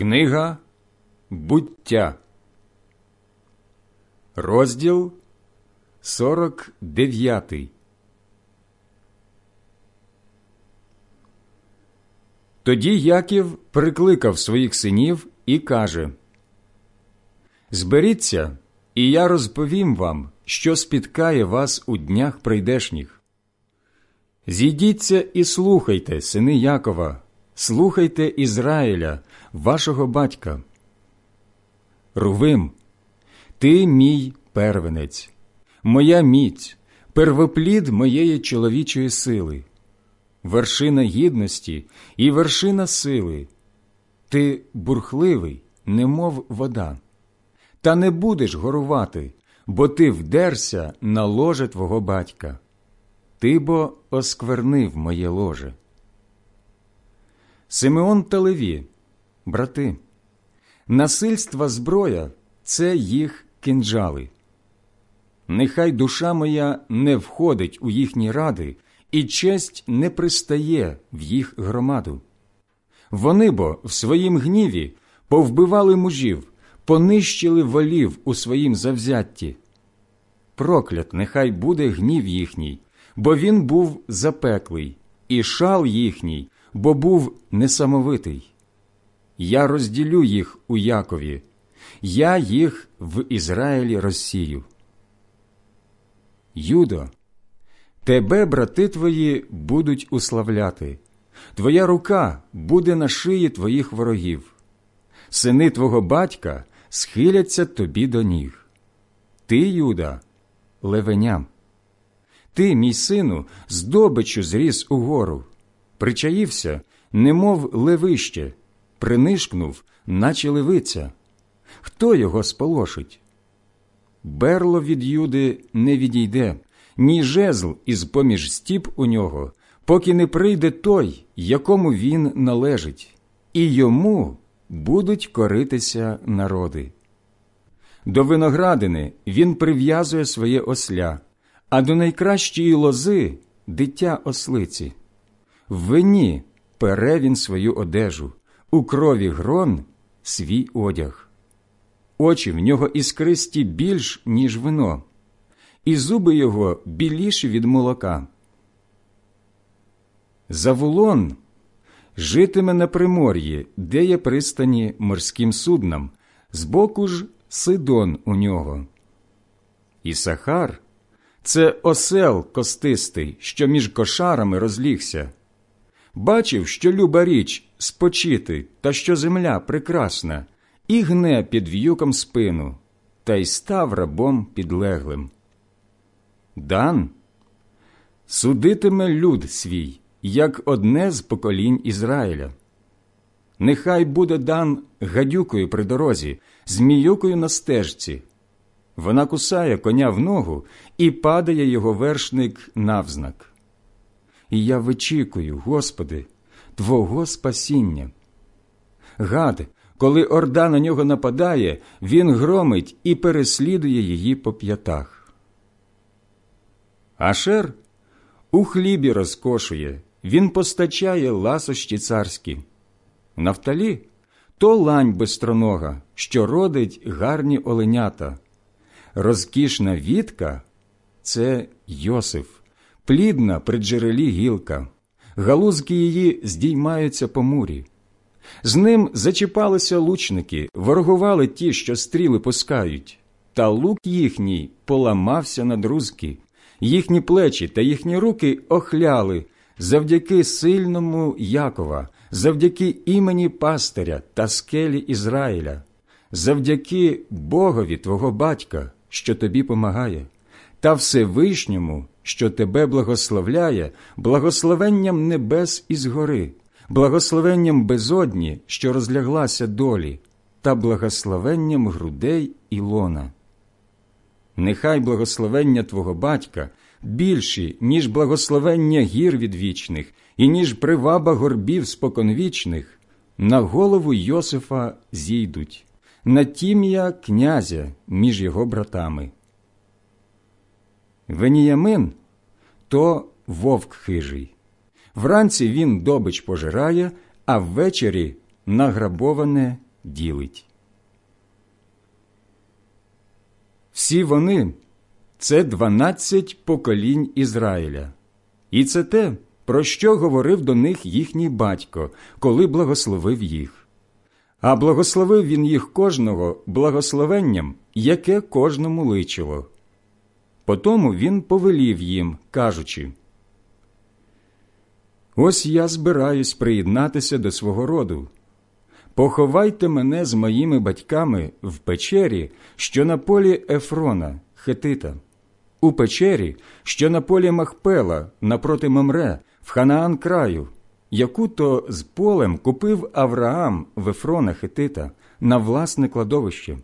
Книга буття, розділ 49. Тоді Яків прикликав своїх синів і каже Зберіться, і я розповім вам, що спіткає вас у днях прийдешніх. Зійдіться і слухайте, сини Якова, слухайте Ізраїля, вашого батька. Рувим, ти мій первенець, моя міць, первоплід моєї чоловічої сили, вершина гідності і вершина сили. Ти бурхливий, немов вода, та не будеш горувати, бо ти вдерся на ложе твого батька. Ти бо осквернив моє ложе. Симеон та Леві, брати, насильства зброя це їх кинджали. Нехай душа моя не входить у їхні ради, і честь не пристає в їх громаду. Вони бо в своїм гніві повбивали мужів, понищили волів у своїм завзятті. Проклят нехай буде гнів їхній, бо він був запеклий, і шал їхній, бо був несамовитий. Я розділю їх у Якові, я їх в Ізраїлі розсію. Юдо, тебе, брати твої, будуть уславляти, твоя рука буде на шиї твоїх ворогів, сини твого батька схиляться тобі до ніг. Ти, Юда, левеням. Ти, мій сину, здобичу зріс угору, причаївся, немов левище, принишкнув, наче левиця. Хто його сполошить? Берло від Юди не відійде, ні жезл із поміж стіп у нього, поки не прийде той, якому він належить, і йому будуть коритися народи. До виноградини він прив'язує своє осля, а до найкращої лози дитя ослиці. В вині пере він свою одежу, у крові грон свій одяг. Очі в нього іскристі більш, ніж вино, і зуби його біліші від молока. Завулон житиме на примор'ї, де є пристані морським суднам, збоку ж Сидон у нього. І Сахар це осел костистий, що між кошарами розлігся. Бачив, що люба річ спочити, та що земля прекрасна, і гне під в'юком спину, та й став рабом підлеглим. Дан судитиме люд свій, як одне з поколінь Ізраїля. Нехай буде дан гадюкою при дорозі, зміюкою на стежці. Вона кусає коня в ногу і падає його вершник навзнак. І я вичікую, Господи, Твого спасіння. Гад, коли орда на нього нападає, він громить і переслідує її по п'ятах. Ашер у хлібі розкошує, він постачає ласощі царські. Нафталі то лань бистронога, що родить гарні оленята. Розкішна вітка це Йосиф, плідна при джерелі гілка, галузки її здіймаються по мурі. З ним зачіпалися лучники, ворогували ті, що стріли пускають, та лук їхній поламався на друзки, їхні плечі та їхні руки охляли завдяки сильному Якова, завдяки імені пастиря та скелі Ізраїля, завдяки Богові твого батька, що тобі помагає, та Всевишньому, що тебе благословляє, благословенням небес із гори, благословенням безодні, що розляглася долі, та благословенням грудей і лона. Нехай благословення твого батька більші, ніж благословення гір відвічних, і ніж приваба горбів споконвічних, на голову Йосифа зійдуть, на тім'я князя між його братами. Веніямин то вовк хижий. Вранці він добич пожирає, а ввечері награбоване ділить. Всі вони це дванадцять поколінь Ізраїля, і це те, про що говорив до них їхній батько, коли благословив їх. А благословив він їх кожного благословенням, яке кожному личило. Потому він повелів їм, кажучи Ось я збираюсь приєднатися до свого роду. Поховайте мене з моїми батьками в печері, що на полі Ефрона, Хетита, у печері, що на полі Махпела, напроти Мамре, в Ханаан краю, яку то з полем купив Авраам в Ефрона Хетита на власне кладовище.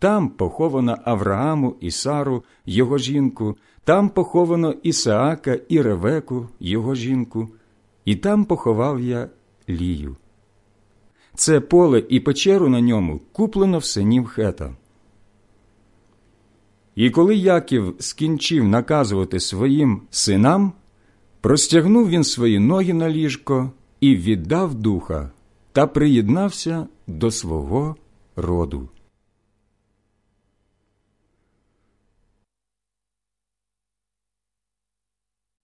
Там поховано Аврааму і Сару, його жінку, там поховано Ісаака і Ревеку, його жінку, і там поховав я Лію. Це поле і печеру на ньому куплено в синів хета. І коли Яків скінчив наказувати своїм синам, простягнув він свої ноги на ліжко і віддав духа та приєднався до свого роду.